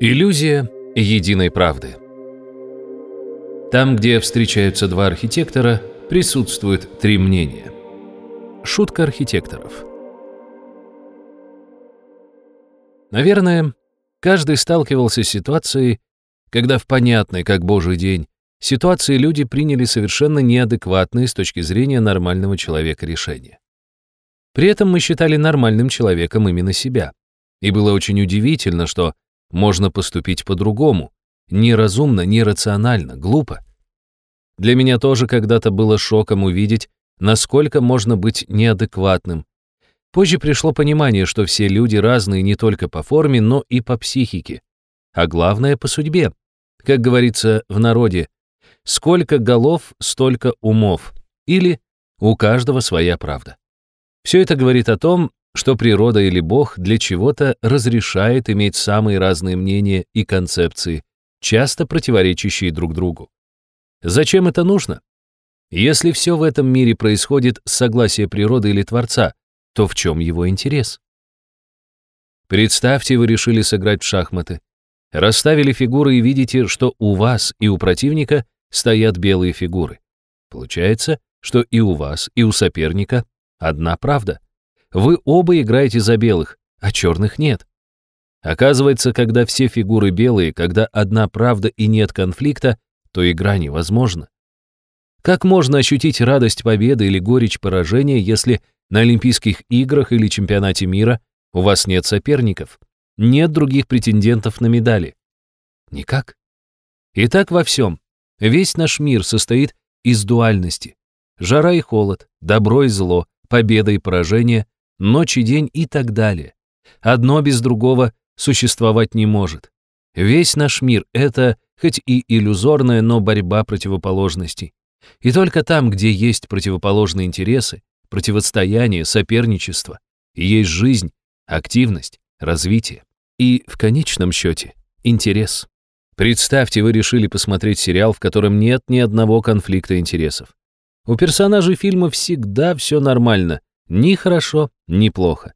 Иллюзия единой правды. Там, где встречаются два архитектора, присутствует три мнения. Шутка архитекторов. Наверное, каждый сталкивался с ситуацией, когда в понятной, как божий день, ситуации люди приняли совершенно неадекватные с точки зрения нормального человека решения. При этом мы считали нормальным человеком именно себя. И было очень удивительно, что можно поступить по-другому. Неразумно, нерационально, глупо. Для меня тоже когда-то было шоком увидеть, насколько можно быть неадекватным. Позже пришло понимание, что все люди разные не только по форме, но и по психике. А главное, по судьбе. Как говорится в народе, сколько голов, столько умов. Или у каждого своя правда. Все это говорит о том, что природа или Бог для чего-то разрешает иметь самые разные мнения и концепции, часто противоречащие друг другу. Зачем это нужно? Если все в этом мире происходит с согласия природы или Творца, то в чем его интерес? Представьте, вы решили сыграть в шахматы. Расставили фигуры и видите, что у вас и у противника стоят белые фигуры. Получается, что и у вас, и у соперника одна правда. Вы оба играете за белых, а черных нет. Оказывается, когда все фигуры белые, когда одна правда и нет конфликта, то игра невозможна. Как можно ощутить радость победы или горечь поражения, если на Олимпийских играх или чемпионате мира у вас нет соперников, нет других претендентов на медали? Никак. И так во всем. Весь наш мир состоит из дуальности. Жара и холод, добро и зло, победа и поражение, ночь и день и так далее. Одно без другого существовать не может. Весь наш мир — это, хоть и иллюзорная, но борьба противоположностей. И только там, где есть противоположные интересы, противостояние, соперничество, есть жизнь, активность, развитие. И, в конечном счете, интерес. Представьте, вы решили посмотреть сериал, в котором нет ни одного конфликта интересов. У персонажей фильма всегда все нормально, ни хорошо, ни плохо.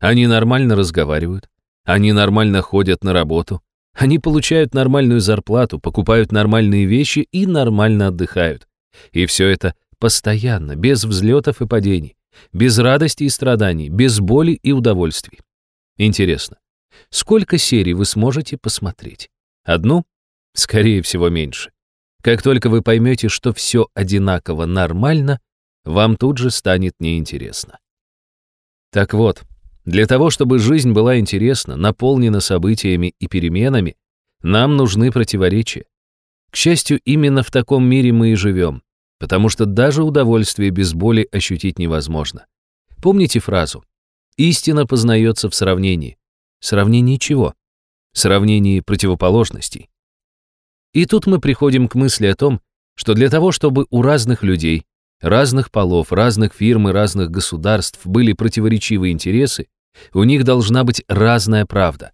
Они нормально разговаривают, они нормально ходят на работу, они получают нормальную зарплату, покупают нормальные вещи и нормально отдыхают. И все это постоянно, без взлетов и падений, без радости и страданий, без боли и удовольствий. Интересно, сколько серий вы сможете посмотреть? Одну? Скорее всего, меньше. Как только вы поймете, что все одинаково нормально, вам тут же станет неинтересно. Так вот, для того, чтобы жизнь была интересна, наполнена событиями и переменами, нам нужны противоречия. К счастью, именно в таком мире мы и живем, потому что даже удовольствие без боли ощутить невозможно. Помните фразу «Истина познается в сравнении». Сравнении чего? Сравнении противоположностей. И тут мы приходим к мысли о том, что для того, чтобы у разных людей, разных полов, разных фирм и разных государств были противоречивые интересы, у них должна быть разная правда.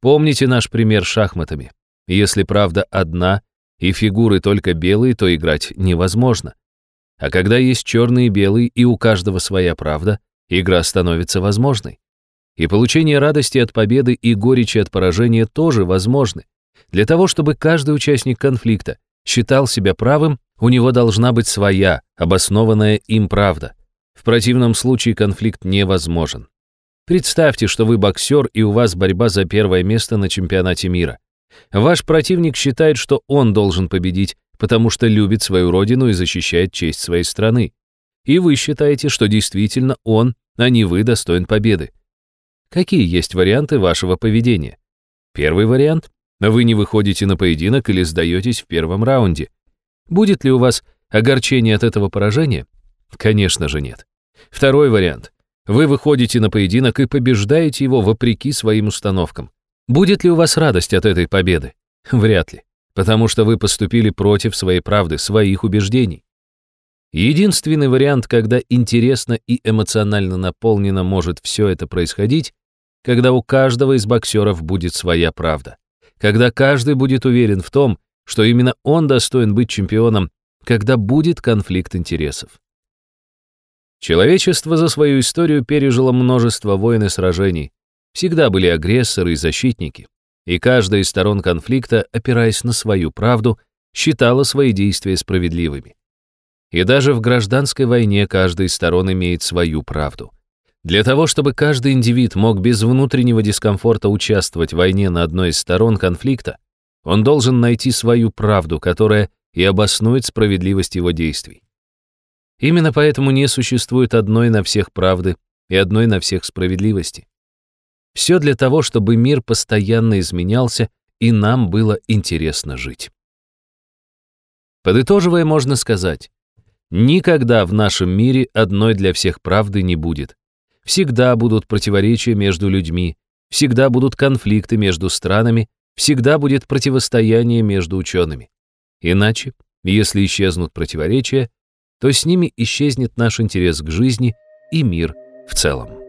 Помните наш пример с шахматами? Если правда одна, и фигуры только белые, то играть невозможно. А когда есть черный и белый, и у каждого своя правда, игра становится возможной. И получение радости от победы и горечи от поражения тоже возможны. Для того, чтобы каждый участник конфликта считал себя правым, у него должна быть своя, обоснованная им правда. В противном случае конфликт невозможен. Представьте, что вы боксер и у вас борьба за первое место на чемпионате мира. Ваш противник считает, что он должен победить, потому что любит свою родину и защищает честь своей страны. И вы считаете, что действительно он, а не вы, достоин победы. Какие есть варианты вашего поведения? Первый вариант вы не выходите на поединок или сдаетесь в первом раунде. Будет ли у вас огорчение от этого поражения? Конечно же нет. Второй вариант. Вы выходите на поединок и побеждаете его вопреки своим установкам. Будет ли у вас радость от этой победы? Вряд ли, потому что вы поступили против своей правды, своих убеждений. Единственный вариант, когда интересно и эмоционально наполнено может все это происходить, когда у каждого из боксеров будет своя правда когда каждый будет уверен в том, что именно он достоин быть чемпионом, когда будет конфликт интересов. Человечество за свою историю пережило множество войн и сражений. Всегда были агрессоры и защитники. и каждая из сторон конфликта, опираясь на свою правду, считала свои действия справедливыми. И даже в гражданской войне каждая из сторон имеет свою правду. Для того, чтобы каждый индивид мог без внутреннего дискомфорта участвовать в войне на одной из сторон конфликта, он должен найти свою правду, которая и обоснует справедливость его действий. Именно поэтому не существует одной на всех правды и одной на всех справедливости. Все для того, чтобы мир постоянно изменялся, и нам было интересно жить. Подытоживая, можно сказать, никогда в нашем мире одной для всех правды не будет. Всегда будут противоречия между людьми, всегда будут конфликты между странами, всегда будет противостояние между учеными. Иначе, если исчезнут противоречия, то с ними исчезнет наш интерес к жизни и мир в целом.